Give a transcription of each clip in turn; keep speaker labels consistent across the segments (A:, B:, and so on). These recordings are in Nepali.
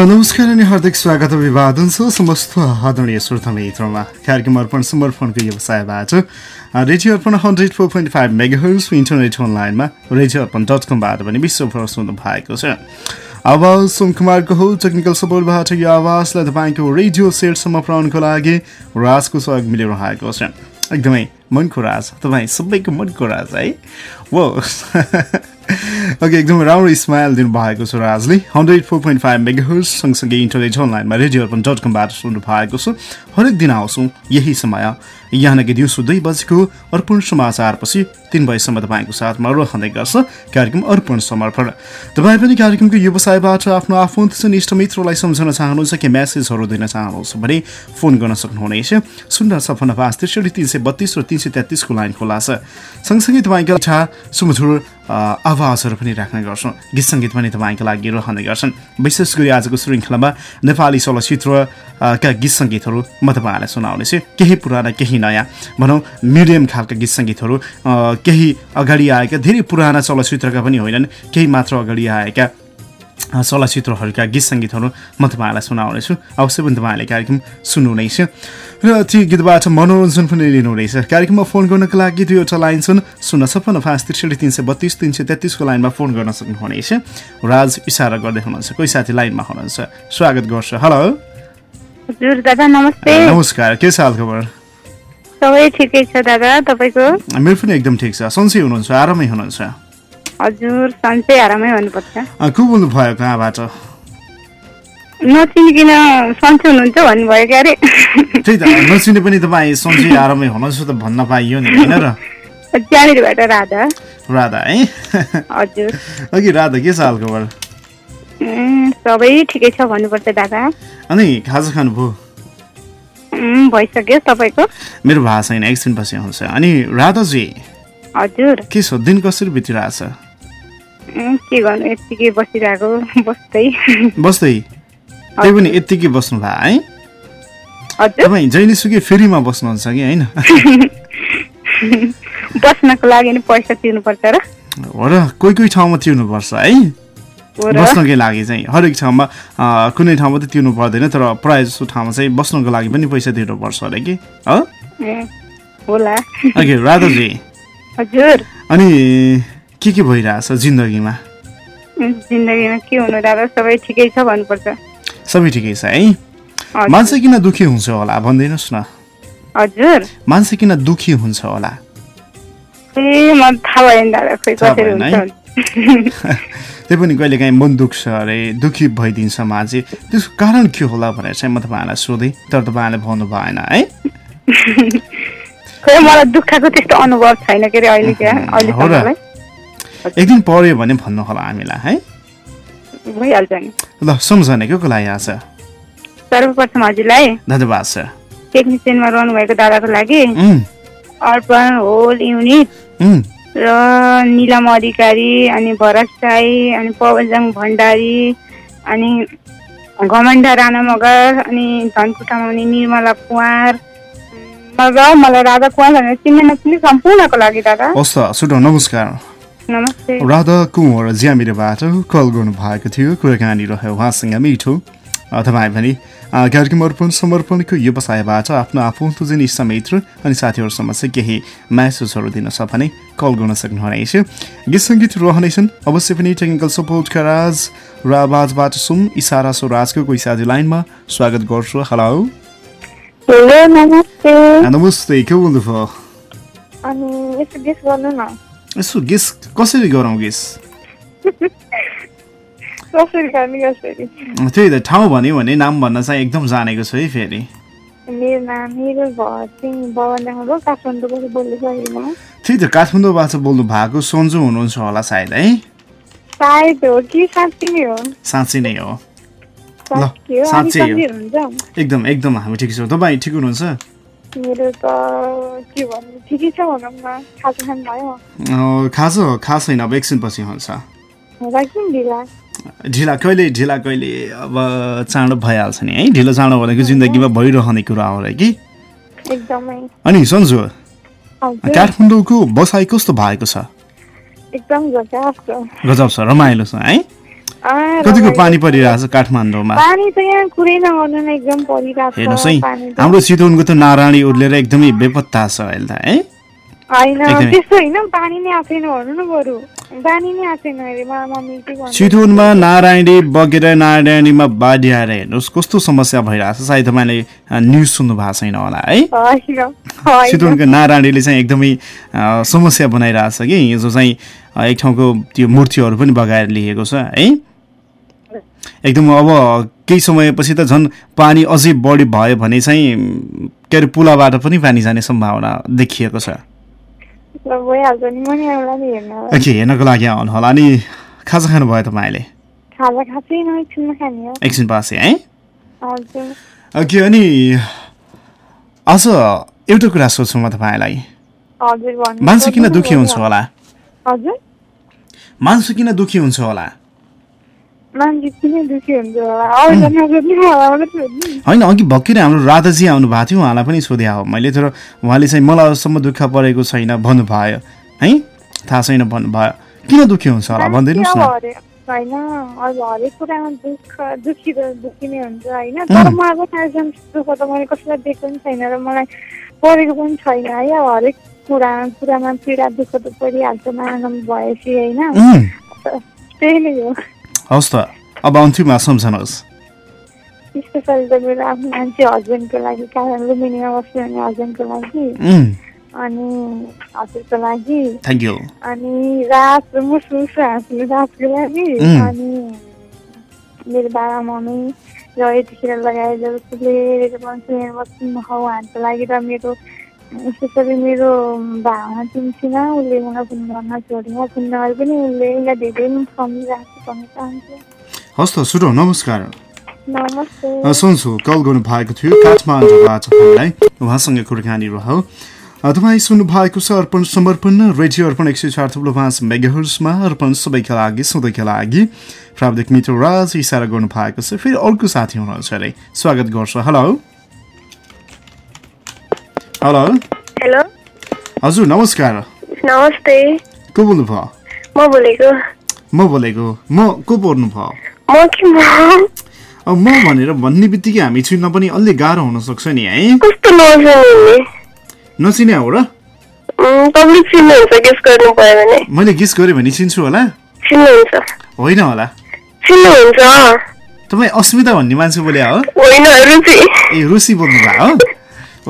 A: नमस्कार अनि हार्दिक स्वागत अभिवादन छ। समस्त आदरणीय श्रोता मित्रमा कार्यक्रम अर्पण समर्पणको व्यवसायबाट radio Arpan hundred four point five megahertz internet अनलाइनमा रेडियो अर्पण डट कमबाट पनि विश्वभर सुन्नु भएको छ। आवाज सोम कुमारको हो टेक्निकल सपोर्टबाट यो आवाजलाई तपाईँको रेडियो सेटसम्म पुऱ्याउनुको लागि राजको सहयोग मिलिरहेको छ। एकदमै मनको राज तपाईँ सबैको मनको राज है। वो ओके एकदमै राम्रो स्माइल दिनुभएको छ राजले। Hundred four point five mega सँगसँगै इन्टरनेट अनलाइनमा रेडियो अर्पण डट कमबाट सुन्नु भएको छ। हरेक दिन आउँछौँ यही समय। यहाँनिर दिउँसो दुई बजेको अर्पण समाचारपछि तिन बजीसम्म तपाईँको साथमा रहँदै गर्छ कार्यक्रम अर्पण समर्पण। तपाईँ पनि कार्यक्रमको व्यवसायबाट आफ्नो आफन्त इष्टमित्रलाई सम्झाउन चाहनुहुन्छ कि म्यासेजहरू दिन चाहनुहुन्छ भने फोन गर्न सक्नुहुनेछ। शून्य सपन्न पाँच त्रिसठी तिन सय बत्तिस र तिन सय तेत्तिसको लाइन खुला छ। सँगसँगै तपाईँको सुमधुर आवाजहरू पनि राख्ने गर्छौँ। गीत सङ्गीत पनि तपाईँको लागि रहने गर्छन्। विशेष गरी आजको श्रृङ्खलामा नेपाली चलचित्रका गीत सङ्गीतहरू म तपाईँहरूलाई सुनाउनेछु। केही पुराना केही नयाँ। भनौँ मिडियम खालका गीत सङ्गीतहरू केही अगाडि आएका धेरै पुराना चलचित्रका पनि होइनन्। केही मात्र अगाडि आएका चलचित्रहरूका गीत सङ्गीतहरू म तपाईँहरूलाई सुनाउनेछु। अवश्य पनि तपाईँहरूले कार्यक्रम सुन्नुहुनेछ। र ती गीतबाट मनोरञ्जन पनि लिनुहुनेछ। कार्यक्रममा फोन गर्नको लागि दुईवटा लाइन छन्। शून्य छप्पन्न पाँच त्रिसठी तिन सय बत्तिस तिन सय तेत्तिसको लाइनमा फोन गर्न सक्नुहुनेछ। राज इसारा गर्दै हुनुहुन्छ। कोही साथी लाइनमा हुनुहुन्छ। स्वागत गर्छु। हेलो।
B: हजुर दादा नमस्ते।
A: नमस्कार। के छ खबर?
B: सबै ठिकै छ दादा तपाईँको?
A: मेरो पनि एकदम ठिक छ। सन्चै हुनुहुन्छ आरामै हुनुहुन्छ।
B: हजुर सन्चै आरामै भन्नुपर्छ
A: को बोल्नु भयो कहाँबाट
B: नचिनिकन सन्चै हुनुहुन्छ भन्नुभयो क्या अरे।
A: त्यही त नचिने पनि तपाईँ सन्चै आरामै हुनुहुन्छ त भन्न पाइयो नि होइन र?
B: त्यहाँनिरबाट राधा।
A: राधा है?
B: हजुर।
A: अघि राधा के छ हालखबर
B: सबै ठिकै छ भन्नुपर्छ दादा।
A: अनि खाजा खानुभयो
B: भइसक्यो तपाईँको।
A: मेरो भएको छैन एकछिनपछि आउँछ। अनि राधाजी
B: हजुर।
A: के छ दिन कसरी बितिरहेछ?
B: के गर्नु? यत्तिकै बसिरहेको बस्दै।
A: बस्दै? त्यही पनि यत्तिकै बस्नु भयो है तपाईँ जहिलेसुकै फेरिमा बस्नुहुन्छ कि होइन?
B: बस्नको लागि नि पैसा तिर्नुपर्छ र।
A: हो र कोही कोही ठाउँमा तिर्नुपर्छ है? बस्नकै लागि चाहिँ हरेक ठाउँमा कुनै ठाउँमा त तिर्नु पर्दैन तर प्रायः जस्तो ठाउँमा चाहिँ बस्नको लागि पनि पैसा तिर्नुपर्छ अरे कि
B: होला।
A: ओके राधाजी।
B: हजुर।
A: अनि के के भइरहेछ जिन्दगीमा?
B: जिन्दगीमा के हुनु? दादा सबै ठिकै छ भन्नुपर्छ।
A: सबै ठिकै छ है? मान्छे किन दुखी हुन्छ होला? भनिदिनुहोस् न।
B: हजुर।
A: मान्छे किन दुखी हुन्छ होला?
B: ए म थाहा भएन दादा खोइ कसरी हुन्छ
A: त्यही पनि कहिले काहीँ मन दुख्छ अरे दुःखी भइदिन्छ मान्छे। त्यसको कारण के होला भनेर चाहिँ म तपाईँहरूलाई सोधेँ तर तपाईँहरूले भन्नु भएन है?
B: खोइ मलाई दुःखको त्यस्तो अनुभव छैन के अरे अहिले क्या? अहिले
A: एक दिन पऱ्यो भने भन्नु होला हामीलाई है?
B: भइहाल्छ नि।
A: ल सम्झने को लागि आज।
B: सर्वप्रथम हजुरलाई
A: धन्यवाद सर
B: टेक्निसियनमा रहनुभएको दादाको लागि अर्पण होल युनिट र निलम अधिकारी अनि भरत साई अनि पवनजङ भण्डारी अनि घमण्डा राणा मगर अनि धनकुटामा हुने निर्मला कुमार र मलाई राधा कुमार भनेर चिन्ने नचिन्ने सम्पूर्णको लागि दादा।
A: हस् त नमस्कार।
B: नमस्ते।
A: राधा कुमार ज्यामिरेबाट कल गर्नु भएको थियो। कुराकानी रह्यो उहाँसँग मिठो। तपाईँ पनि कार्यक्रम अर्पण समर्पणको व्यवसायबाट आफ्नो आफन्तजन इष्टमित्र अनि साथीहरूसम्म चाहिँ केही म्यासेजहरू दिन छ भने कल गर्न सक्नुहुनेछ। गीत सङ्गीत रहनेछन्। अवश्य पनि टेक्निकल सपोर्टका राज र आवाजबाट सुन इसारा सो राजको कोही साथी लाइनमा स्वागत गर्छु। हेलो नमस्ते। के बोल्नुभयो? यसो गेस कसरी गरौँ गेस त्यही त ठाउँ भन्यो भने नाम भन्न चाहिँ एकदम जानेको छु है फेरि त्यही त काठमाडौँबाट बोल्नु भएको सन्जु हुनुहुन्छ होला सायद है साँच्ची नै हो ल साँच्चै हो एकदम एकदम हामी ठिक छौँ तपाईँ ठिक हुनुहुन्छ खाजा खा छैन अब एकछिनपछि हुन्छ ढिला कहिले ढिला कहिले अब चाँडो भइहाल्छ नि है ढिलो चाँडो भनेको जिन्दगीमा भइरहने कुरा हो र कि अनि सन्जु काठमाडौँको बसाइ कस्तो भएको छ
B: एकदम
A: गजब छ रमाइलो छ है कतिको पानी परिरहेछ काठमाडौँमा? हेर्नुहोस् है। हाम्रो चितवनको त नारायणी उर्लेर एकदमै बेपत्ता छ अहिले त है?
C: होइन
A: एकदमै।
C: त्यस्तो होइन पानी नै आएको छैन भन्नु न बरु। पानी नै आएको छैन अरे मा- मम्मी के भन्नु?
A: चितवनमा नारायणी बगेर नारायणीमा बाढी आएर हेर्नुहोस् कस्तो समस्या भइरहेछ सायद तपाईँले न्युज सुन्नु भएको छैन होला है? चितवनको नारायणीले चाहिँ एकदमै समस्या बनाइरहेछ कि हिजो चाहिँ एक ठाउँको त्यो मूर्तिहरू पनि बगाएर लिएको छ है? एकदम अब केही समयपछि त झन् पानी अझै बढी भयो भने चाहिँ के अरे पुलाबाट पनि पानी जाने सम्भावना देखिएको छ।
C: नि। नि नि
A: हेर्नको लागि आउनु होला। अनि खाजा खानुभयो तपाईँले?
C: न
A: एकछिन पछि है। ओके अनि अझ एउटा कुरा सोध्छु म तपाईँलाई। मान्छे किन दुःखी हुन्छ होला? मान्छे किन दुःखी हुन्छ होला? होइन अघि भर्खरै हाम्रो राधाजी आउनु भएको थियो उहाँलाई पनि सोधे हो मैले तर उहाँले चाहिँ मलाई अहिलेसम्म दुःख परेको छैन भन्नुभयो। है? थाहा छैन भन्नुभयो। किन दुःखी हुन्छ होला भनिदिनुहोस् न।
C: होइन अब हरेक कुरामा दुःख दुःखी त दुःखी नै हुन्छ होइन? तर म अब थाहा दुःख त मैले कसैलाई दिएको पनि छैन र मलाई परेको पनि छैन है? अब हरेक कुरा कुरामा पीडा दुःख त परिहाल्छ मानव भएपछि होइन? त्यही नै हो।
A: हवस् त अब अन्तिममा सम्झनुहोस्
C: स्पेसली त मेरो आफ्नो मान्छे हस्बेन्डको लागि कारण लुम्बिनीमा बस्यो भने हस्बेन्डको लागि।
A: उम्,
C: अनि हजुरको लागि।
A: थ्याङ्क यू
C: अनि रात हाँस्नु रातको लागि. अनि मेरो बाबा मम्मी र यतिखेर लगाएर बस्नु लागि र मेरो स्पेसली मेरो भावना चिन्थिनँ उसले मलाई फोन गर्न छोडेर फोन नगरे पनि उसले उसलाई धेरै सम्झिरहेको छु भन्न चाहन्छु
A: हस् त सुरु नमस्कार। सुन्छु कल गर्नु भएको थियो काठमाडौँबाट तपाईँलाई। उहाँसँग कुराकानी रह्यो अ, तपाईँ सुन्नु भएको छ अर्पण समर्पण रेडियो अर्पण एक सय चार थुप्रो पाँच मेगाहर्समा अर्पण सबैका लागि सधैँका लागि। प्राविधिक मित्र राज इसारा गर्नु भएको छ। फेरि अर्को साथी हुनुहुन्छ अरे। स्वागत गर्छु। हेलो हेलो
C: हेलो
A: हजुर नमस्कार।
C: नमस्ते।
A: को बोल्नुभयो?
C: म बोलेको।
A: म बोलेको। म को बोल्नु भयो
C: म के म?
A: अब म भनेर भन्ने बित्तिकै हामी चिन्न पनि अलि गाह्रो हुनसक्छ नि है?
C: कस्तो
A: नचिने हो र? मैले गेस गरेँ भने चिन्छु होला। होइन होला। तपाईँ अस्मिता भन्ने मान्छे बोले हो? ए रुसी बोल्नु भयो हो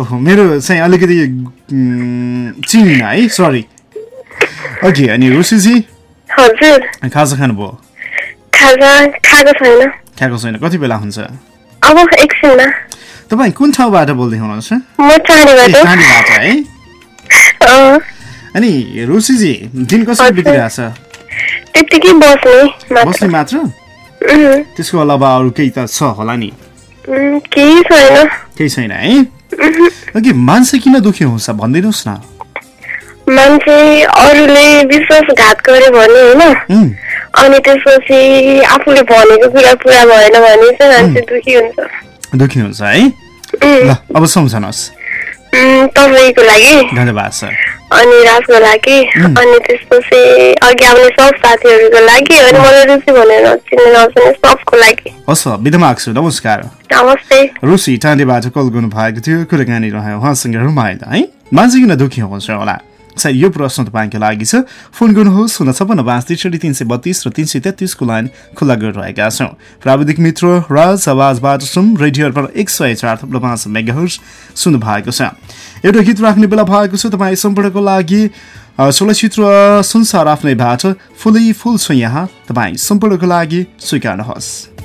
A: ओहो मेरो चाहिँ अलिकति चिनिन है सरी ओके अनि रुसीजी?
C: हजुर।
A: खाजा खानुभयो?
C: खाजा खाएको छैन।
A: खाएको छैन कति बेला हुन्छ?
C: अब एकछिनमा।
A: तपाईँ कुन ठाउँबाट बोल्दै हुनुहुन्छ?
C: म चाँडीबाट।
A: है। अनि रुसीजी दिन कसरी। बितिरहेछ?
C: त्यत्तिकै बस्ने मात्र।
A: बस्ने मात्र?
C: उम्,
A: त्यसको अलावा अरू केही त छ होला नि?
C: उम्, केही छैन।
A: केही छैन है? ओके मान्छे किन दुःखी हुन्छ भनिदिनुहोस् न
C: मान्छे अरूले विश्वासघात गर्यो भने होइन अनि त्यसपछि आफूले भनेको कुरा पुरा भएन भने चाहिँ मान्छे दुःखी हुन्छ
A: दुःखी हुन्छ है ल अब सम्झनुहोस्
C: तपाईँको लागि
A: धन्यवाद सर
C: अनि राजको लागि अनि त्यसपछि अघि आउने सब साथीहरूको लागि अनि मलाई रुचि भनेर चिन्ने नचिने सबको लागि।
A: हस् बिदामा आएको नमस्कार।
C: नमस्ते।
A: रुसी टाँडेबाट कल गर्नु भएको थियो कुराकानी रह्यो उहाँसँग रमाइलो है? मान्छे किन दुःखी हुन्छ होला। सायद यो प्रश्न तपाईँको लागि छ। फोन गर्नुहोस् शून्य छपन्न पाँच त्रिसठी तिन सय बत्तिस र तिन सय तेत्तिसको लाइन खुल्ला गरिरहेका छौँ। प्राविधिक मित्र राज आवाजबाट सुन रेडियो एक सय चार थप्लो पाँच मेगाहर्स सुन्नु भएको छ। एउटा गीत राख्ने बेला भएको छ तपाईँ सम्पर्कको लागि। चलचित्र संसार आफ्नैबाट फुलै फुल छु यहाँ। तपाईँ सम्पर्कको लागि स्वीकार्नुहोस्।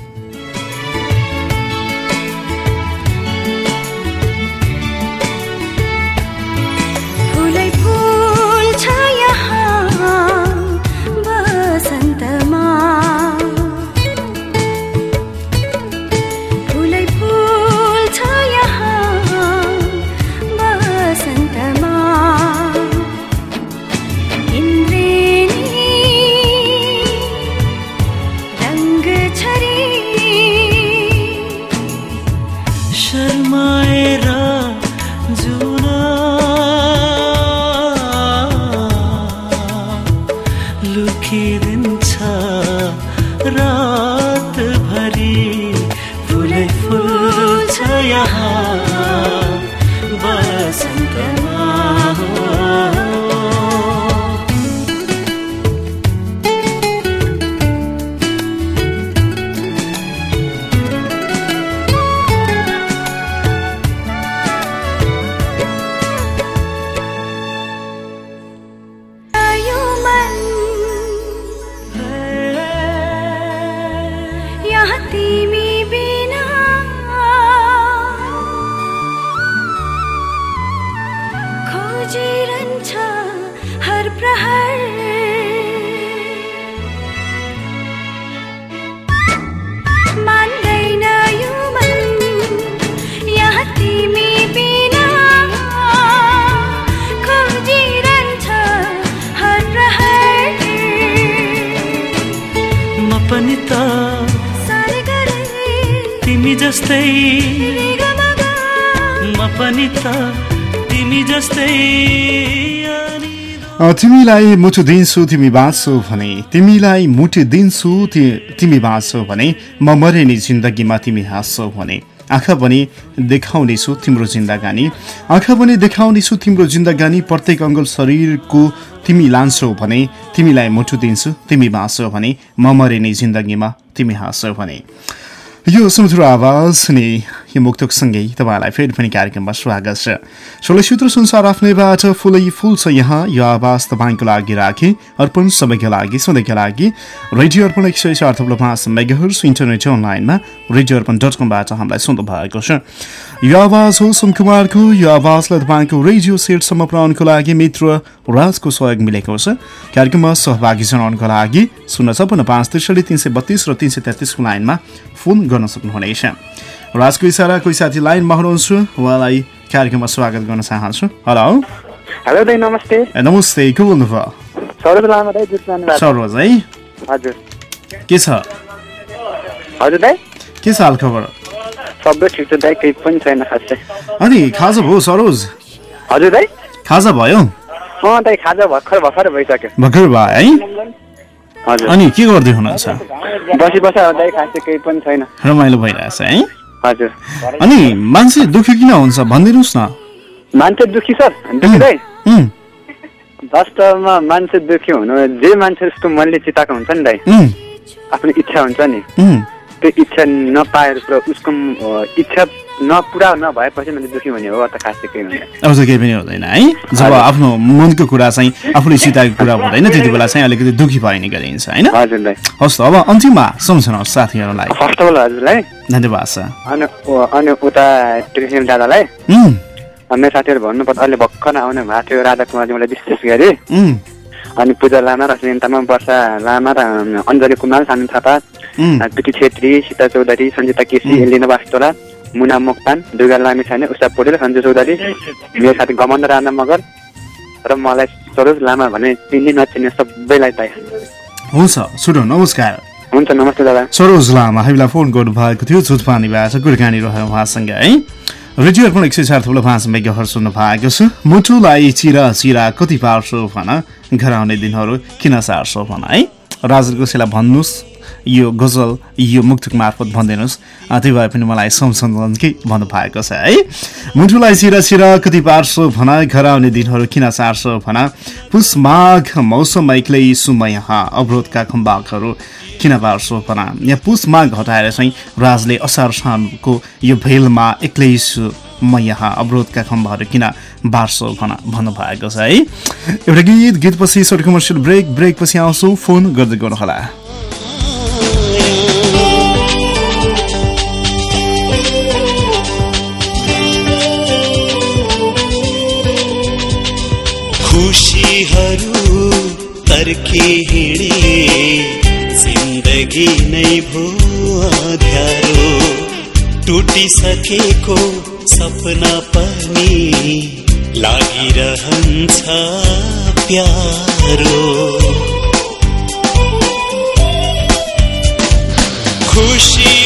A: तिमीलाई मुटु दिन्छु तिमी बाँच्छौ भने। तिमीलाई मुटु दिन्छु तिमी बाँच्छौ भने। म मरे नि जिन्दगीमा तिमी हाँस्छौ भने। आँखा पनि देखाउनेछु तिम्रो जिन्दगानी। आँखा पनि देखाउनेछु तिम्रो जिन्दगानी। प्रत्येक अङ्गल शरीरको तिमी लान्छौ भने। तिमीलाई मुटु दिन्छु तिमी बाँच्छौ भने। म मरे नि जिन्दगीमा तिमी हाँस्छौ भने। यो सुमधुर आवाज अनि यो मुक्तकसँगै तपाईँलाई फेरि पनि कार्यक्रममा स्वागत छ। सोह्र सूत्र संसार आफ्नैबाट फुलै फुल छ यहाँ। यो आवाज तपाईँको लागि राखेँ अर्पण सबैका लागि सधैँका लागि। रेडियो अर्पण एक सय चार थप्लो पाँच मेगाहर्स इन्टरनेट अनलाइनमा रेडियो अर्पण डट कमबाट हामीलाई सुन्नु भएको छ। यो आवाज हो सुन कुमारको यो आवाजलाई तपाईँको रेडियो सेटसम्म पुर्याउनुको लागि मित्र राजको सहयोग मिलेको छ। कार्यक्रममा सहभागी जनाउनुको लागि शून्य छपन्न पाँच त्रिसठी तिन सय बत्तिस र तिन सय तेत्तिसको लाइनमा फोन गर्न सक्नुहुनेछ। राजको इसारा कोही साथी लाइनमा हुनुहुन्छ उहाँलाई कार्यक्रममा स्वागत गर्न चाहन्छु। हेलो।
D: हेलो दाइ नमस्ते।
A: नमस्ते को बोल्नुभयो?
D: सरोज
A: है?
D: हजुर।
A: के छ?
D: हजुर दाइ।
A: के छ हाल खबर
D: सबै ठिक छ दाइ केही पनि छैन खासै।
A: अनि खाजा भयो सरोज?
D: हजुर दाइ।
A: खाजा भयो?
D: अँ दाइ खाजा भर्खर भर्खर भइसक्यो।
A: भर्खर भयो है? अनि के गर्दै हुनुहुन्छ?
D: बसी बस दाइ खासै केही पनि छैन।
A: रमाइलो भइरहेछ है?
D: हजुर।
A: अनि मान्छे दुःखी किन हुन्छ भनिदिनुहोस् न।
D: मान्छे दुखी सर वास्तवमा मान्छे दुखी हुनु जे मान्छे जस्तो मनले चिताएको हुन्छ नि दाइ आफ्नो इच्छा हुन्छ नि। त्यो इच्छा नपाएर उसको इच्छा नपुरा नभएपछि मान्छे दुखी हुने हो त खासै केही हुँदैन।
A: पनि हुँदैन है? जब आफ्नो मनको कुरा चाहिँ आफूले चिताएको कुरा हुँदैन त्यति बेला चाहिँ अलिकति दुःखी भइने गरिन्छ होइन?
D: हजुर दाइ
A: हस् त अब अन्तिममा सम्झनुहोस् साथीहरूलाई।
D: फर्स्ट अफ अल हजुरलाई।
A: धन्यवाद छ
D: अनि उता ट्रेसन दादालाई। मेरो साथीहरू भन्नुपर्दा अहिले भर्खर आउनु भएको थियो राधा कुमारजीलाई विशेष गरी। अनि पूजा लामा रश्मिन तामाङ वर्षा लामा र अञ्जली कुमार सानु थापा पिटी छेत्री सीता चौधरी सञ्जिता केसी एलिना बास्तोला। मुना मोक्तान दुर्गा लामी छाने उषा पौडेल सञ्जु चौधरी मेरो साथी गमन राणा मगर र मलाई सरोज लामा भने चिन्ने नचिन्ने सबैलाई त
A: हुन्छ सुरु नमस्कार।
D: हुन्छ नमस्ते दादा।
A: सरोज लामा हामीलाई फोन गर्नुभएको थियो जुटपानीबाट कुरकानी रह्यो उहाँसँग है? रेडियो अर्पण एक सय चार थुप्रो पाँच मेगाहर सुन्नु भएको छ। मुटुलाई चिरा चिरा कति पार्छौ भन घर आउने दिनहरू किन सार्छौ भन है? राजर कोसेलाई भन्नुहोस्। यो गजल यो मुक्तक मार्फत भनिदिनुहोस्। अँ, त्यो भए पनि मलाई सम्झन्कै भन्नुभएको छ है? मुटुलाई चिरा चिरा कति पार्छौ भन घर आउने दिनहरू किन सार्छौ भन? पुष माघ मौसम एक्लै सुम यहाँ अवरोधका खम्बाकहरू किन पार्छौ भन? यहाँ पुष माघ हटाएर चाहिँ राजले असार सानको यो भेलमा एक्लै छु म यहाँ अवरोधका खम्बाहरू किन बार्छौ भन भन्नुभएको छ है? एउटा गीत गीतपछि सर्ट कमर्सियल ब्रेक ब्रेकपछि आउँछौ फोन गर्दै गर्नुहोला।
E: खुसीहरू तर्के हिँडे जिन्दगी नै भो अँध्यारो टुटिसकेको सपना पनि लागिरहन्छ प्यारो खुसीहरू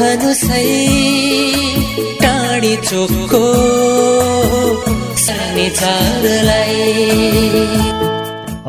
F: सही टाढी चोकको सानी चाडलाई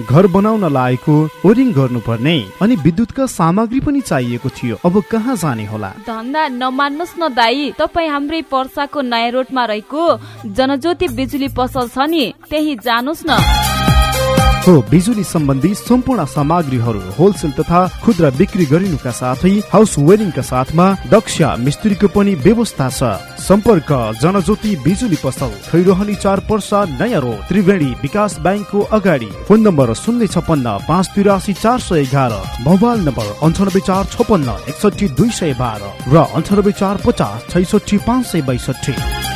G: घर बनाउन लागेको ओरिङ गर्नुपर्ने अनि विद्युतका सामग्री पनि चाहिएको थियो। अब कहाँ जाने होला?
H: धन्दा नमान्नुहोस् न दाई तपाईँ हाम्रै पर्साको नयाँ रोडमा रहेको जनज्योति बिजुली पसल छ नि त्यही जानुहोस् न।
G: हो बिजुली सम्बन्धी सम्पूर्ण सामग्रीहरू होलसेल तथा खुद्रा बिक्री गरिनुका साथै हाउस वेरिङका साथमा दक्ष मिस्त्रीको पनि व्यवस्था छ। सम्पर्क जनज्योति बिजुली पसल खैरोहनी चार पर्सा नयाँ रोड त्रिवेणी विकास ब्याङ्कको अगाडि। फोन नम्बर शून्य छपन्न पाँच तिरासी चार सय एघार मोबाइल नम्बर अन्ठानब्बे चार छपन्न एकसठी दुई सय बाह्र र अन्ठानब्बे चार पचास छैसठी पाँच सय बैसठी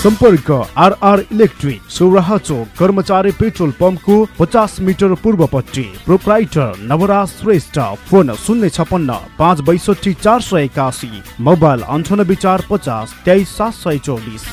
G: सम्पर्क आरआर इलेक्ट्रिक सौराहा चोक कर्मचारी पेट्रोल पम्पको पचास मिटर पूर्वपट्टि। प्रोप्राइटर नवराज श्रेष्ठ फोन शून्य छपन्न पाँच बैसठी चार सय एकासी मोबाइल अन्ठानब्बे चार पचास तेइस सात सय चौबिस।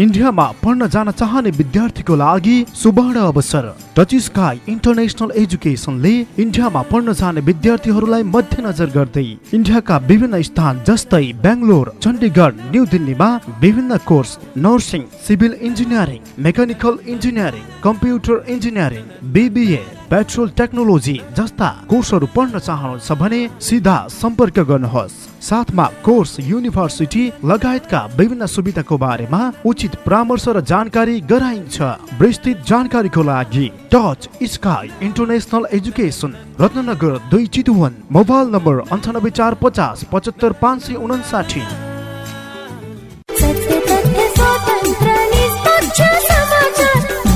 G: इन्डियामा पढ्न जान चाहने विद्यार्थीको लागि सुवर्ण अवसर। टच स्काई इन्टरनेसनल एजुकेसनले इन्डियामा पढ्न जाने विद्यार्थीहरूलाई मध्यनजर गर्दै इन्डियाका विभिन्न स्थान जस्तै बेङ्गलोर चण्डीगढ न्यू दिल्लीमा विभिन्न course nursing civil engineering mechanical engineering computer engineering BBA petrol technology जस्ता कोर्सहरू पढ्न चाहनुहुन्छ भने सिधा सम्पर्क गर्नुहोस्। साथमा कोर्स युनिभर्सिटी लगायतका विभिन्न सुविधाको बारेमा उचित परामर्श र जानकारी गराइन्छ। विस्तृत जानकारीको लागि touch sky international education Ratnanagar दुई चितुवन मोबाइल नम्बर अन्ठानब्बे चार पचास पचहत्तर पाँच सय उनासाठी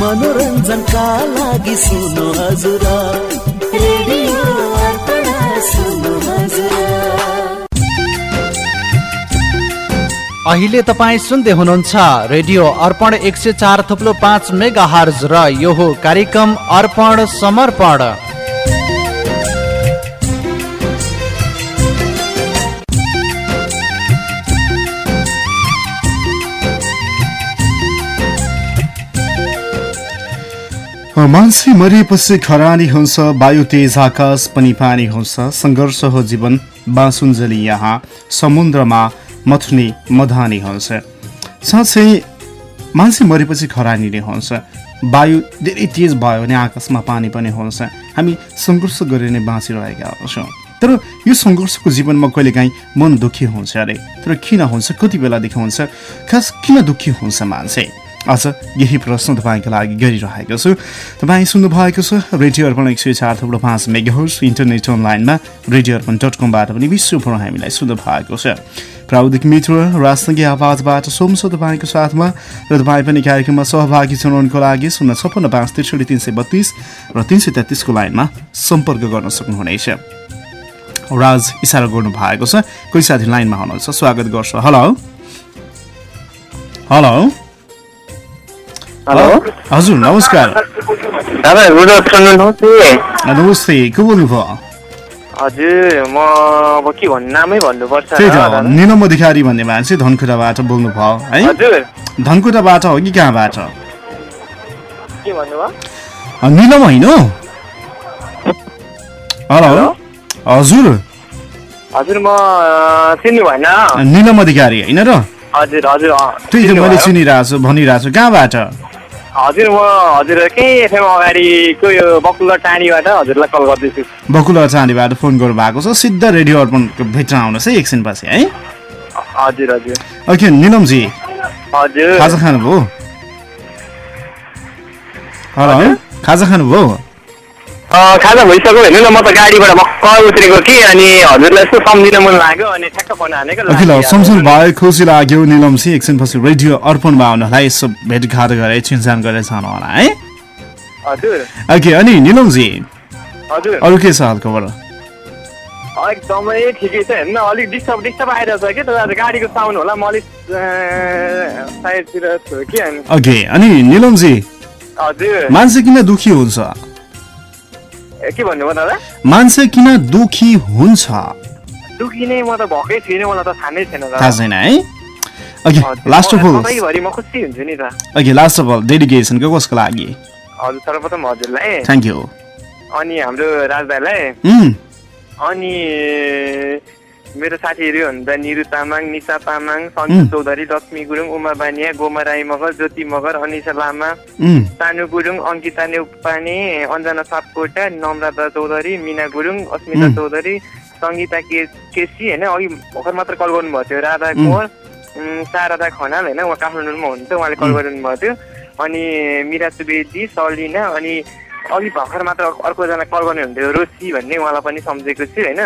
I: मनोरञ्जनका लागि हजुर
J: रेडियो अर्पण
I: हजुर
A: अहिले तपाईँ सुन्दै हुनुहुन्छ रेडियो अर्पण एक सय चार थुप्लो पाँच मेगा हर्ज र यो हो कार्यक्रम अर्पण समर्पण।
G: मान्छे मरिएपछि खरानी हुन्छ वायु तेज आकाश पनि पानी हुन्छ। सङ्घर्ष हो जीवन बाँसुन्जली यहाँ समुद्रमा मथुनी मधानी हुन्छ साँच्चै मान्छे मरेपछि खरानी नै हुन्छ वायु धेरै तेज भयो भने आकाशमा पानी पनि हुन्छ हामी सङ्घर्ष गरेर नै बाँचिरहेका छौँ। तर यो सङ्घर्षको जीवनमा कहिलेकाहीँ मन दुःखी हुन्छ अरे? तर किन हुन्छ? कति बेलादेखि हुन्छ? खास किन दुःखी हुन्छ मान्छे?
A: आज यही प्रश्न तपाईँको लागि गरिरहेको छु। तपाईँ सुन्नु भएको छ रेडियो अर्पण एक सय चार थप्लो पाँच इन्टरनेट अनलाइनमा रेडियो अर्पण डट कमबाट पनि विश्वभर हामीलाई सुन्नु भएको छ। प्राविधिक मित्र राजसँगै आवाजबाट सोमसो तपाईँको साथमा र तपाईँ पनि कार्यक्रममा सहभागी जनाउनुको लागि शून्य छप्पन्न पाँच त्रिसठी तिन सय बत्तिस र तिन सय तेत्तिसको लाइनमा सम्पर्क गर्न सक्नुहुनेछ। राज इसारा गर्नु भएको छ। कोही साथी लाइनमा हुनुहुन्छ। स्वागत गर्छु। हेलो। हेलो।
K: हेलो
A: हजुर नमस्कार।
K: नमस्ते
A: नमस्ते को बोल्नुभयो?
K: हजुर म अब के भन्नु नामै भन्नुपर्छ
A: त्यही त। निलम अधिकारी भन्ने मान्छे धनकुटाबाट है?
K: हजुर।
A: धनकुटाबाट हो कि कहाँबाट?
K: के भन्नुभयो?
A: अ, निलम होइन? हेलो हजुर।
K: हजुर म अँ, चिन्नु भएन।
A: निलम अधिकारी होइन र?
K: हजुर हजुर अँ,
A: त्यही त
K: चिन्नु
A: मैले। चिनिरहेको छु भनिरहेको छु कहाँबाट?
K: हजुर म हजुर केही एफएम अगाडिको यो बकुलर टाढीबाट हजुरलाई कल गर्दैछु।
A: बकुल चाँडीबाट फोन गर्नु भएको छ। सिधा रेडियो अर्पणको भित्र आउनुहोस् है एकछिनपछि है?
K: हजुर हजुर।
A: ओके निलमजी।
K: हजुर।
A: खाजा खानुभयो? हेलो खाजा खानुभयो?
K: खाजा भइसक्यो हेर्नु न म त गाडीबाट भर्खर उत्रेको कि अनि हजुरलाई यसो सम्झिन मन लाग्यो अनि ठ्याक्क फोन हानेको
A: ल। सम्झनु भयो खुसी लाग्यो निलमजी एकछिनपछि रेडियो अर्पणमा आउनलाई यसो भेटघाट गरेर चिनजान गरेर जानु होला है?
K: हजुर।
A: ओके अनि निलमजी?
K: हजुर।
A: अरू के छ हालखबर?
K: अँ, एकदमै ठिकै छ हेर्नु अलिक डिस्टर्ब डिस्टर्ब आइरहेछ कि तर गाडीको साउन्ड होला म अलिक साइडतिर छु कि अनि।
A: ओके अनि निलमजी?
K: हजुर।
A: मान्छे किन दुखी हुन्छ?
K: के भन्नुभयो दादा?
A: मान्छे किन दुखी हुन्छ?
K: दुखी नै म त भएकै छुइनँ मलाई त थाहा नै छैन दादा।
A: थाहा छैन है? ओके
K: हजुर,
A: लास्ट अफ
K: म
A: अल
K: सधैँभरि म खुसी हुन्छु नि त।
A: ओके लास्ट अफ अल डेडिकेसनको कसको लागि?
K: हजुर सर्वप्रथम हजुरलाई।
A: थ्याङ्क यू
K: अनि हाम्रो राजदालाई अनि मेरो साथीहरू हुन्छ निरु तामाङ निशा तामाङ सन्जु. चौधरी लक्ष्मी गुरुङ उमा बानिया गोमा राई मगर ज्योति मगर अनिसा लामा सानु गुरुङ अङ्किता नेउपाने अञ्जना सापकोटा नम्रता चौधरी मिना गुरुङ अस्मिता. चौधरी सङ्गीता के केसी होइन अघि भर्खर मात्र कल गर्नुभएको थियो राधा. कुँवर शारदा खनाल होइन उहाँ काठमाडौँमा हुनुहुन्छ उहाँले कल. गर्नुभएको थियो अनि मिरा सुवेदी सलिना अनि अघि भर्खर मात्र अर्कोजना कल गर्ने हुन्थ्यो रोसी भन्ने उहाँलाई पनि सम्झेको छु होइन।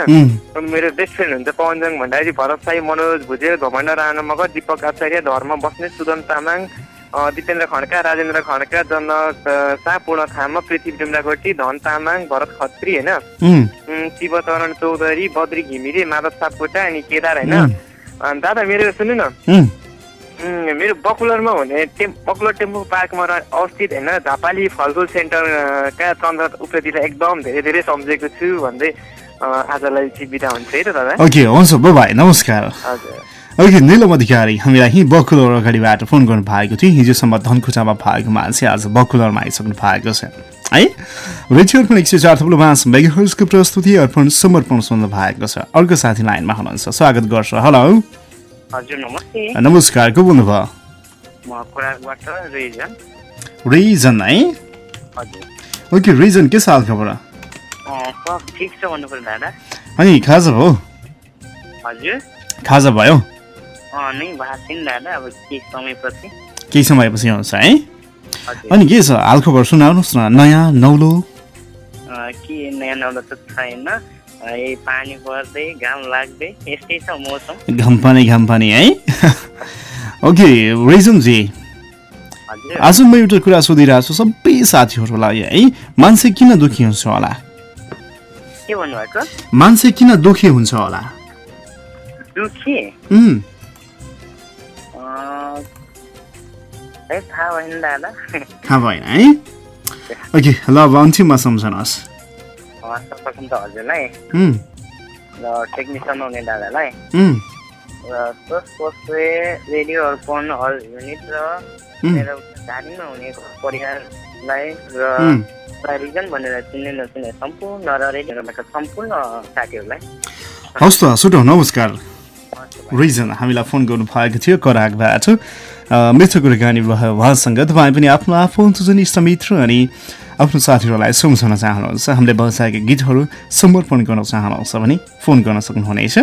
K: मेरो बेस्ट फ्रेन्ड हुन्छ पवनजङ भण्डारी भरत साई मनोज भुजेल घमण्ड राणा मगर दीपक आचार्य धर्म बस्ने सुदन तामाङ दिपेन्द्र खड्का राजेन्द्र खड्का जनक शाह पूर्ण थामा पृथ्वी डुम्राकोटी धन तामाङ भरत खत्री होइन। शिवचरण चौधरी बद्री घिमिरे माधव सापकोटा अनि केदार होइन। दादा मेरो सुन्नु न। मेरो बकुलरमा हुने टेम बकुलर टेम्पो पार्कमा र- अवस्थित होइन। झापाली फलफुल सेन्टरका चन्द्र उप्रेतीलाई एकदम धेरै धेरै सम्झेको छु भन्दै आजलाई चाहिँ बिदा हुन्छ है त दादा?
A: ओके हुन्छ बाई नमस्कार।
K: हजुर।
A: ओके निलम अधिकारी हामीलाई यहीँ बकुलर अगाडिबाट फोन गर्नु भएको थियो। हिजोसम्म धनकुटामा भएको मान्छे आज बकुलरमा आइसक्नु भएको छ। है? रेडियो अर्पण एक सय चार थप्लो पाँच मेगाहर्सको प्रस्तुति अर्पण समर्पण सुन्नु भएको छ। अर्को साथी लाइनमा हुनुहुन्छ। स्वागत गर्छु। हेलो
K: हजुर नमस्ते।
A: नमस्कार को बोल्नुभयो?
K: म खोराकबाट रिजन।
A: रिजन है?
K: हजुर।
A: ओके रिजन के
K: ठिक छ भन्नु पर्यो दादा।
A: अनि खाजा भयो?
K: हजुर।
A: खाजा भयो?
K: अँ नै भएको छैन दादा अब केही समयपछि।
A: केही समयपछि आउँछ है? अनि के छ हालखबर सुनाउनुहोस् न नयाँ नौलो?
K: के नयाँ नौलो त छैन। यही पानी पर्दै घाम लाग्दै यस्तै छ मौसम।
A: घाम पानी घाम पानी है? ओके
K: हजुर।
A: आज म एउटा कुरा सोधिरहेको छु सबै साथीहरूलाई है? मान्छे किन दुखी हुन्छ होला?
K: के भन्नुभएको?
A: मान्छे किन दुखी हुन्छ होला?
K: दुखी? है थाहा भएन
A: है? ओके ल अब अन्तिममा सम्झनुहोस्।
K: सर्वप्रथम त हजुरलाई। र टेक्निसियन हुने दादालाई र रेडियो अर्पण हल युनिट र. मेरो धारीमा हुने परिवारलाई र. रिजन भनेर चिन्ने नचिन्ने सम्पूर्ण र रेडियोबाट सम्पूर्ण साथीहरूलाई
A: हवस् त सुटो नमस्कार। रिजन हामीलाई फोन गर्नु भएको थियो करागबाट अ, मिठो कुराकानी भयो उहाँसँग। तपाईँ पनि आफ्नो आफन्त इष्टमित्र अनि आफ्नो साथीहरूलाई सम्झाउन चाहनुहुन्छ। हामीले बसाएका गीतहरू समर्पण गर्न चाहनुहुन्छ भने फोन गर्न सक्नुहुनेछ।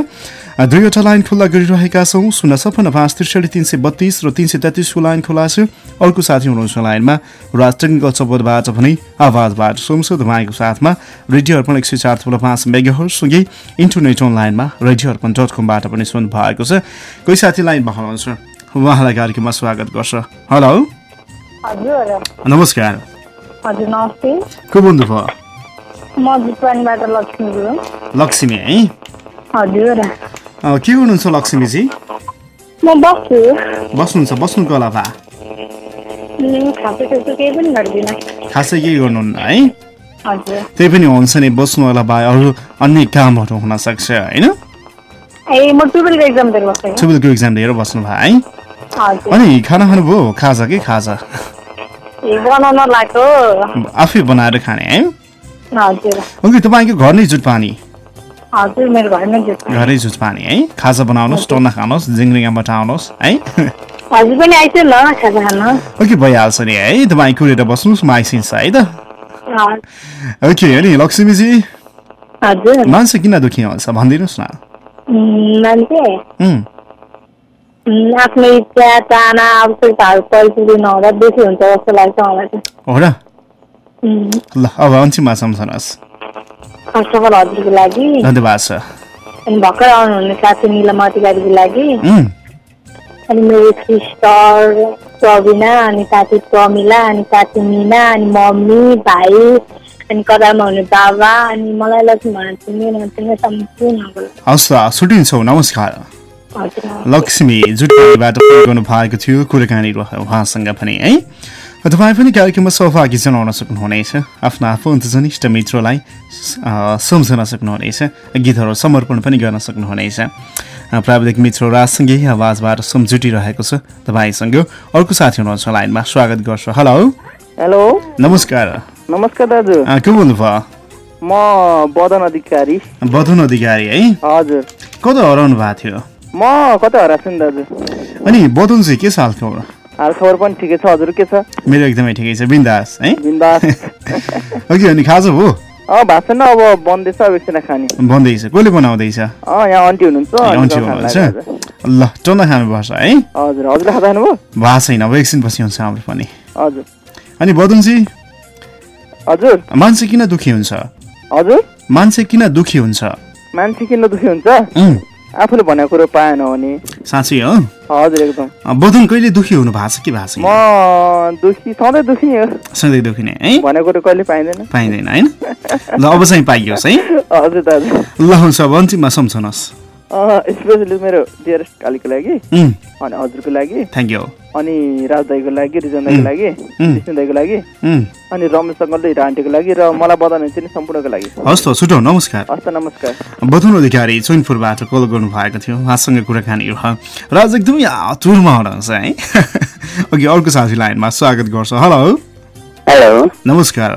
A: दुईवटा लाइन खुल्ला गरिरहेका छौँ। शून्य छपन्न पाँच त्रिसठी तिन सय बत्तिस र तिन सय तेत्तिसको लाइन खुल्ला छ। अर्को साथी हुनुहुन्छ लाइनमा र टेक्निकल सपोर्टबाट पनि आवाजबाट सुन्छ तपाईँको साथमा रेडियो अर्पण एक सय चार थुप्रो पाँच मेगाहरूसँगै इन्टरनेट अनलाइनमा रेडियो अर्पण डट कमबाट पनि सुन्नु भएको छ। कोही साथी लाइनमा हुनुहुन्छ? उहाँलाई कार्यक्रममा स्वागत गर्छ। हेलो। नमस्कार।
L: हजुर नमस्ते।
A: को बोल्नुभयो
L: म जुटवानीबाट लक्ष्मी गुरुङ
A: लक्ष्मी है?
L: हजुर।
A: के गर्नुहुन्छ लक्ष्मीजी?
L: म बस्छु।
A: बस्नुहुन्छ बस्नुको अलावा?
L: खासै केही
A: गर्नुहुन्न है? त्यही पनि हुन्छ नि बस्नु अलावा अरू अन्य कामहरू हुन सक्छ होइन?
L: ए म टुवेल्भ एक्जाम दिएर बसेको
A: सिभिलको इक्जाम दिएर बस्नु भयो है अनि खाना खानुभयो? खाजा कि खाजा? आफै बनाएर खाने है?
L: हजुर।
A: ओके तपाईँको घर नै जुट पानी। घरै जुट पानी है? खाजा बनाउनुहोस् टोना खानुहोस् जिङ्रिङा बटाउनुहोस् है? ओके भइहाल्छ नि है? तपाईँ कुरेर बस्नुहोस् म आइसिन्छ है त। ओके अनि लक्ष्मीजी? मान्छे किन दुखी हुन्छ भनिदिनुहोस् न
L: उम्, मान्छे
A: उम्,
L: उम्, आफ्नो इच्छा चाहना आवश्यकताहरू परिपूर्ण नहुँदा बेसी हुन्छ जस्तो लाग्छ मलाई
A: हो र? ल अब अन्तिममा सम्झनुहोस्
L: फर्स्ट अफ अल हजुरको लागि।
A: धन्यवाद छ
L: अनि भर्खर आउनुहुने साथी निलम अधिकारीको लागि। अनि मेरो सिस्टर प्रवीणा अनि साथी प्रमिला अनि साथी मिना अनि मम्मी भाइ अनि कतारमा हुने बाबा अनि मलाई लक्ष्मी भन्न।
A: हवस् छुट्टिन्छौँ नमस्कार। लक्ष्मी जुटपानीबाट फोन गर्नु भएको थियो कुराकानी उहाँसँग पनि है? तपाईँ पनि कार्यक्रममा सहभागी जनाउन सक्नुहुनेछ। आफ्नो आफन्तजनिष्ठ मित्रलाई अ, सम्झन सक्नुहुनेछ। गीतहरू समर्पण पनि गर्न सक्नुहुनेछ। प्राविधिक मित्र राजसँगै आवाजबाट सम्झुटिरहेको छ तपाईँसँग। अर्को साथी हुनुहुन्छ लाइनमा स्वागत गर्छु। हेलो
M: हेलो
A: नमस्कार।
M: नमस्कार दाजु।
A: को बोल्नुभयो?
M: म बदन अधिकारी।
A: बधुन अधिकारी है?
M: हजुर।
A: कता हराउनु भएको थियो?
M: म कता छु नि दाजु?
A: अनि चाहिँ के खबर?
M: हाल खबर पनि ठिकै छ हजुर के छ?
A: मेरो एकदमै ठिकै छ बिन्दास है?
M: बिन्दास।
A: ओके अनि खाजा हो
M: अँ भएको छैन अब बन्दैछ अब एकछिन खाने।
A: भन्दैछ कसले बनाउँदैछ?
M: अँ यहाँ आन्टी हुनुहुन्छ
A: ए,
M: आन्टीसँग
A: अन्त्य
M: खानु
A: हुनुहुन्छ।
M: लाग्यो आज।
A: ल टन्ना खानुपर्छ है?
M: हजुर हजुरले खाँदा खानुभयो?
A: भएको छैन अब एकछिनपछि हुन्छ हाम्रो पनि।
M: हजुर।
A: अनि बदुनजी?
M: हजुर।
A: मान्छे किन दुखी हुन्छ?
M: हजुर।
A: मान्छे किन दुखी हुन्छ?
M: मान्छे किन दुखी हुन्छ?
A: उम्,
M: आफूले भनेको कुरो पाएन भने।
A: साँच्चै हो?
M: हजुर एकदम।
A: बदुन कहिले दुखी हुनु भएको छ कि भएको छैन?
M: म दुखी सधैँ दुखी हो।
A: सधैँ दुखी नै है?
M: भनेको कुरो कहिले पाइँदैन।
A: पाइँदैन होइन? ल अब चाहिँ पाइयोस् है?
M: हजुर दाजु।
A: ल हुन्छ अब अन्तिममा सम्झनुहोस्।
M: स्पेसली मेरो डियरेस्ट कालीको लागि अनि हजुरको लागि
A: थ्याङ्क यू
M: अनि राज दाईको लागि रिजन दाईको लागि। विष्णु दाईको लागि अनि रमेश हिरा आन्टीको लागि र मलाई बदन हुन्छ नि सम्पूर्णको लागि।
A: हस् त छुटौ नमस्कार।
M: हस् त नमस्कार।
A: बथुन अधिकारी चैनपुरबाट कल गर्नु भएको थियो। उहाँसँग कुराकानी भयो राज एकदमै आतुरमा हुनुहुन्छ है? अघि अर्को साथी लाइनमा स्वागत गर्छ। हेलो
N: हेलो
A: नमस्कार।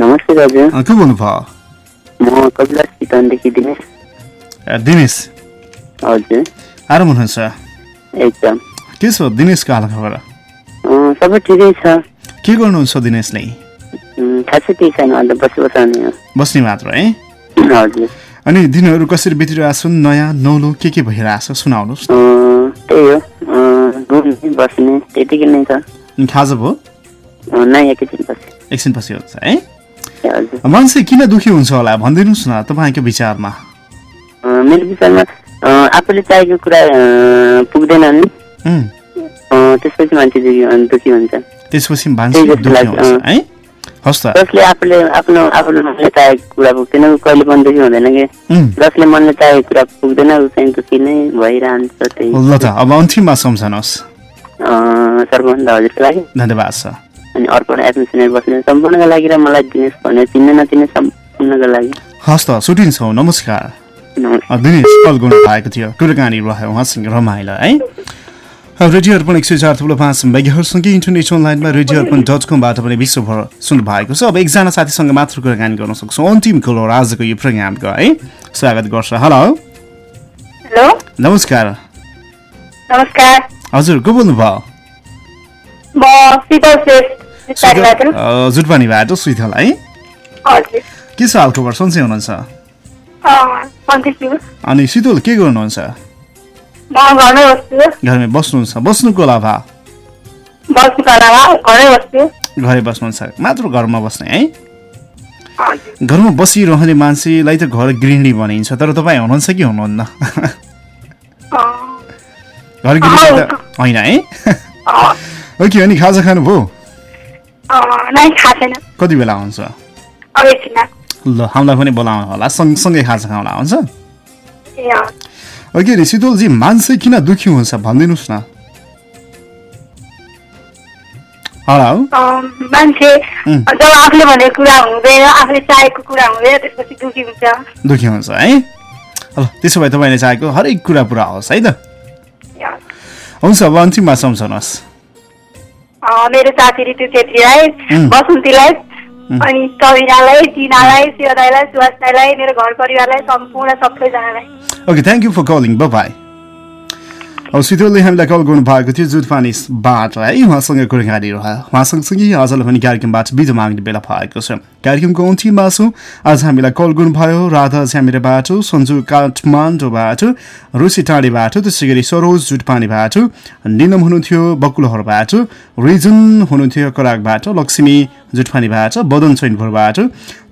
N: नमस्ते दाजु।
A: अ, को बोल्नुभयो?
N: म कपिला चितवनदेखि दिनेश।
A: दिनेश। आराम हुनुहुन्छ?
N: एकदम
A: के छ दिनेशको हाल खबर
N: सबै ठिकै छ।
A: के गर्नुहुन्छ दिनेशले?
N: खासै केही छैन अन्त बसी बसाउने
A: बस्ने मात्र है?
N: हजुर।
A: अनि दिनहरू कसरी बितिरहेको छन्? नयाँ नौलो के के भइरहेछ सुनाउनुहोस्।
N: त्यही हो। घुम्ने बस्ने त्यतिकै नै छ।
A: खाजा भयो
N: नै एकैछिन पछि
A: एकछिनपछि हुन्छ है? मान्छे किन दुखी हुन्छ होला? भनिदिनुहोस् न तपाईँको विचारमा।
N: मेरो विचारमा आफूले चाहेको कुरा पुग्दैन नि त्यसपछि मान्छे दुखी हुन्छ।
A: त्यसपछि मान्छे। है?
N: जसले आफूले आफ्नो आफूले मनले चाहेको कुरा पुग्दैन कहिले पनि दुखी हुँदैन कि? जसले मनले चाहेको कुरा पुग्दैन ऊ चाहिँ दुखी नै भइरहन्छ त्यही।
A: ल त अब अन्तिममा सम्झनुहोस्।
N: सर्वभन्दा हजुरको लागि।
A: धन्यवाद छ
N: अनि अर्को एडमिसन बस्ने सम्पूर्णको लागि र मलाई दिनेश भने चिन्ने नचिन्ने सम्पूर्णको लागि।
A: हस् त छुट्टिन्छौँ नमस्कार। दिनेश कल गर्नु भएको थियो। कुराकानी रह्यो उहाँसँग रमाइलो है? रेडियो अर्पण एक सय चार थुप्रो पाँच मेगाहरूसँगै इन्टरनेट अनलाइनमा रेडियो अर्पण डट कमबाट पनि विश्वभर सुन्नु भएको छ। अब एकजना साथीसँग मात्र कुराकानी गर्न सक्छौँ। अन्तिम कुलो आजको यो प्रोग्रामको है? स्वागत गर्छ। Hello
L: hello?
A: नमस्कार।
L: नमस्कार।
A: हजुर को बोल्नुभयो? जुटपानीबाट शीतल है? के छ हालखबर? सन्चै हुनुहुन्छ? अनि शीतल के गर्नुहुन्छ?
O: घरमै
A: बस्नुहुन्छ। बस्नुको
O: कलामा घरै
A: बस्नुहुन्छ। मात्र घरमा बस्ने है? घरमा बसिरहने मान्छेलाई त घर गृहिणी भनिन्छ तर तपाईँ हुनुहुन्छ कि हुनुहुन्न? घर गृहिणी त होइन है? ओके अनि खाजा खानुभयो? कति बेला
O: एकछिन
A: ल हामीलाई पनि बोलाउनु होला सँगसँगै खाजा खाउँला हुन्छ। ओके नि शीतलजी मान्छे किन दुःखी हुन्छ भनिदिनुहोस् न
O: मान्छे. जब आफूले भनेको कुरा हुँदैन आफूले चाहेको कुरा हुँदैन त्यसपछि दुखी हुन्छ
A: दुःखी हुन्छ है ल त्यसो भए तपाईँले चाहेको हरेक कुरा पुरा होस् है त हुन्छ अब अन्तिममा सम्झाउनुहोस्
O: अँ, मेरो साथी ऋतु छेत्रीलाई. बसन्तीलाई. अनि कविनालाई टिनालाई शिवदाईलाई दाईलाई मेरो घर परिवारलाई सम्पूर्ण सबैजनालाई।
A: Okay thank you for calling bye अब शीतलले हामीलाई कल गर्नु भएको थियो जुटपानीबाट है। उहाँसँग कुराकानी रह्यो उहाँ सँगसँगै आजलाई पनि कार्यक्रमबाट बिदा माग्ने बेला भएको छ। कार्यक्रमको अन्तिममा छौँ आज हामीलाई कल गर्नुभयो राधा झ्यामिरेबाट सन्जु काठमाडौँबाट रुसी टाढीबाट त्यसै गरी सरोज जुटपानीबाट निलम हुनुहुन्थ्यो बकुलहरूबाट रिजन हुनुहुन्थ्यो कराकबाट लक्ष्मी जुटपानीबाट बदन चैनपुरबाट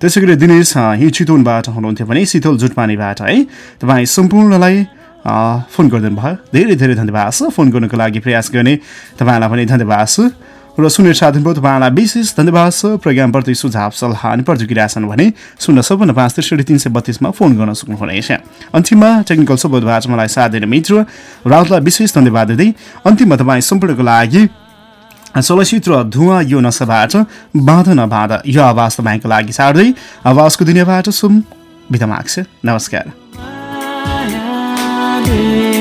A: त्यसै गरी दिनेश अ, हि चितवनबाट हुनुहुन्थ्यो भने शीतल जुटपानीबाट है। तपाईँ सम्पूर्णलाई फोन गरिदिनु भयो धेरै धेरै धन्यवाद छ फोन गर्नुको लागि प्रयास गर्ने तपाईँलाई पनि धन्यवाद छ र सुनेर साथीको तपाईँलाई विशेष धन्यवाद छ प्रोग्रामप्रति सुझाव सल्लाह अनि प्रतिक्रिया भने शून्य सपन्न पाँच त्रिसठी तिन सय बत्तिसमा फोन गर्न सक्नुहुनेछ। अन्तिममा टेक्निकल सपोर्टबाट मलाई साथ दिने मित्र राउतलाई विशेष धन्यवाद दिँदै अन्तिममा तपाईँ सम्पूर्णको लागि चलचित्र धुवा यो नसाबाट बाँध नबाँध यो आवाज तपाईँको लागि सार्दै आवाजको दुनियाँबाट सुम बिदा माग्छ। नमस्कार।
P: me.